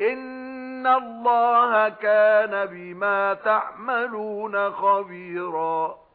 إِنَّ اللَّهَ كَانَ بِمَا تَعْمَلُونَ خَبِيرًا